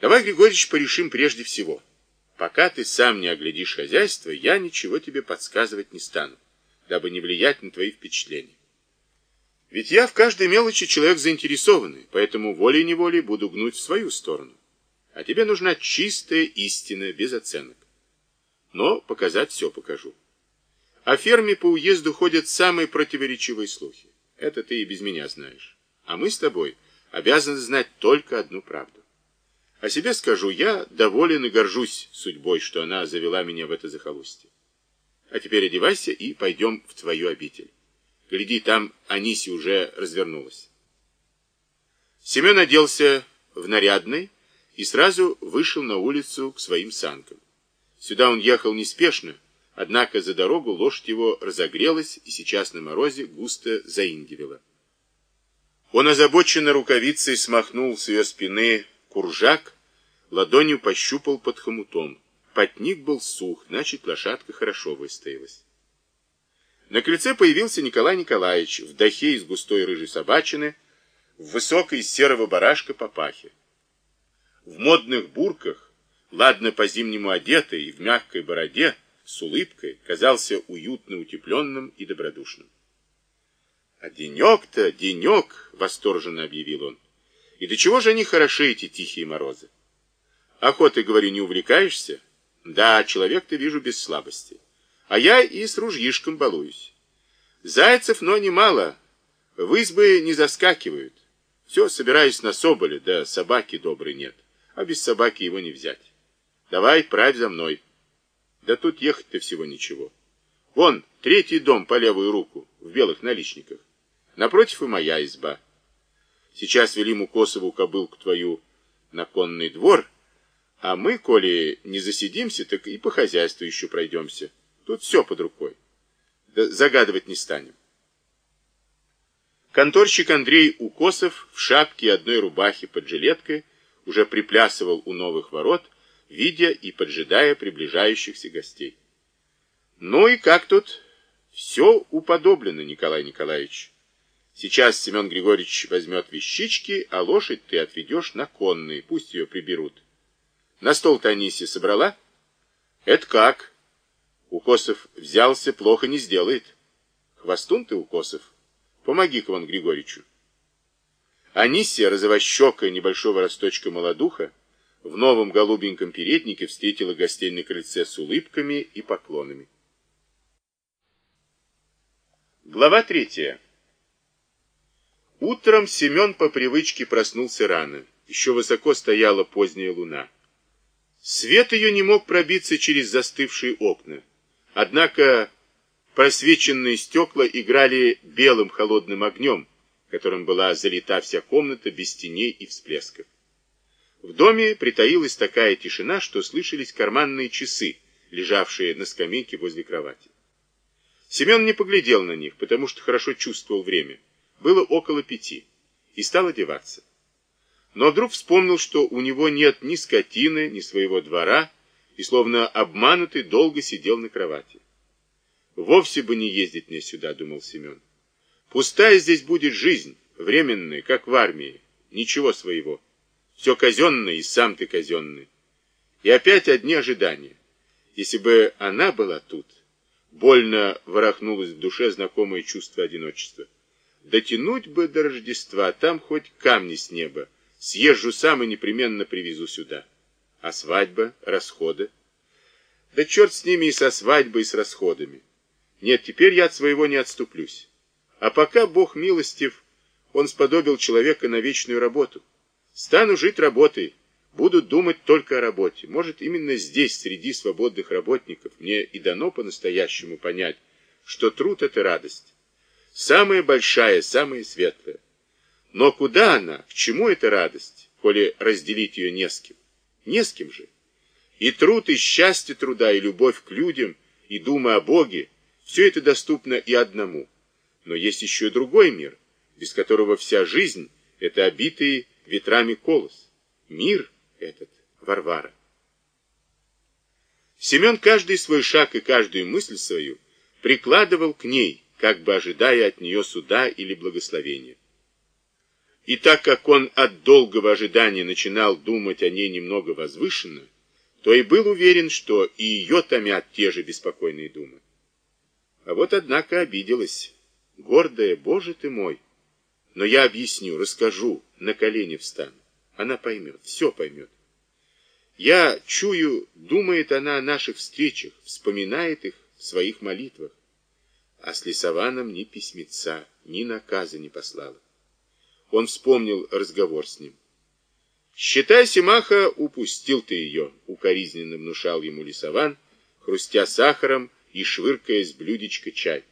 Давай, Григорьевич, порешим прежде всего. Пока ты сам не оглядишь хозяйство, я ничего тебе подсказывать не стану, дабы не влиять на твои впечатления. Ведь я в каждой мелочи человек заинтересованный, поэтому волей-неволей буду гнуть в свою сторону. А тебе нужна чистая истина, без оценок. Но показать все покажу. О ферме по уезду ходят самые противоречивые слухи. Это ты и без меня знаешь. А мы с тобой обязаны знать только одну правду. О себе скажу, я доволен и горжусь судьбой, что она завела меня в это захолустье. А теперь одевайся и пойдем в твою обитель. Гляди, там Аниси уже развернулась. Семен оделся в нарядный и сразу вышел на улицу к своим санкам. Сюда он ехал неспешно, однако за дорогу лошадь его разогрелась и сейчас на морозе густо заиндивела. Он озабоченно рукавицей смахнул с ее спины Куржак ладонью пощупал под хомутом. Потник был сух, значит, лошадка хорошо выстоялась. На крыльце появился Николай Николаевич в дахе из густой рыжей собачины, в высокой серого барашка папахе. В модных бурках, ладно по-зимнему одетый и в мягкой бороде, с улыбкой, казался уютно утепленным и добродушным. «А денек-то, денек!» — восторженно объявил он. И до чего же они хороши, эти тихие морозы? Охотой, говорю, не увлекаешься? Да, человек ты вижу без слабости. А я и с ружьишком балуюсь. Зайцев, но немало. В избы не заскакивают. Все, собираюсь на соболя, да собаки доброй нет. А без собаки его не взять. Давай, правь за мной. Да тут ехать-то всего ничего. Вон, третий дом по левую руку, в белых наличниках. Напротив и моя изба. Сейчас велим у Косову кобылку твою на конный двор, а мы, коли не засидимся, так и по хозяйству еще пройдемся. Тут все под рукой. Да загадывать не станем. Конторщик Андрей Укосов в шапке и одной рубахе под жилеткой уже приплясывал у новых ворот, видя и поджидая приближающихся гостей. Ну и как тут? Все уподоблено, Николай Николаевич. Сейчас Семен Григорьевич возьмет вещички, а лошадь ты отведешь на конные, пусть ее приберут. На стол-то собрала? Это как? Укосов взялся, плохо не сделает. Хвостун ты, Укосов. Помоги-ка вон Григорьевичу. Анисия, розовощекая небольшого росточка молодуха, в новом голубеньком переднике встретила гостей на крыльце с улыбками и поклонами. Глава третья. Утром Семен по привычке проснулся рано. Еще высоко стояла поздняя луна. Свет ее не мог пробиться через застывшие окна. Однако просвеченные стекла играли белым холодным огнем, которым была залита вся комната без теней и всплесков. В доме притаилась такая тишина, что слышались карманные часы, лежавшие на скамейке возле кровати. Семен не поглядел на них, потому что хорошо чувствовал время. Было около пяти, и стал одеваться. Но вдруг вспомнил, что у него нет ни скотины, ни своего двора, и, словно обманутый, долго сидел на кровати. «Вовсе бы не ездить мне сюда», — думал Семен. «Пустая здесь будет жизнь, временная, как в армии, ничего своего. Все казенное, и сам ты казенный. И опять одни ожидания. Если бы она была тут, больно ворохнулось в душе знакомое чувство одиночества. Дотянуть бы до Рождества, там хоть камни с неба. Съезжу сам и непременно привезу сюда. А свадьба, расходы? Да черт с ними и со свадьбой, и с расходами. Нет, теперь я от своего не отступлюсь. А пока Бог милостив, Он сподобил человека на вечную работу. Стану жить работой, буду думать только о работе. Может, именно здесь, среди свободных работников, мне и дано по-настоящему понять, что труд — это радость. Самая большая, самая светлая. Но куда она, к чему эта радость, коли разделить ее не с кем? Не с кем же. И труд, и счастье труда, и любовь к людям, и дума о Боге, все это доступно и одному. Но есть еще и другой мир, без которого вся жизнь — это обитый ветрами колос. Мир этот — Варвара. Семен каждый свой шаг и каждую мысль свою прикладывал к ней — как бы ожидая от нее суда или благословения. И так как он от долгого ожидания начинал думать о ней немного возвышенно, то и был уверен, что и ее томят те же беспокойные думы. А вот, однако, обиделась. Гордая, боже ты мой! Но я объясню, расскажу, на колени встану. Она поймет, все поймет. Я чую, думает она о наших встречах, вспоминает их в своих молитвах. А с Лисованом ни письмеца, ни наказа не послала. Он вспомнил разговор с ним. «Считай, Симаха, упустил ты ее», — укоризненно внушал ему Лисован, хрустя сахаром и швыркая с блюдечка чай.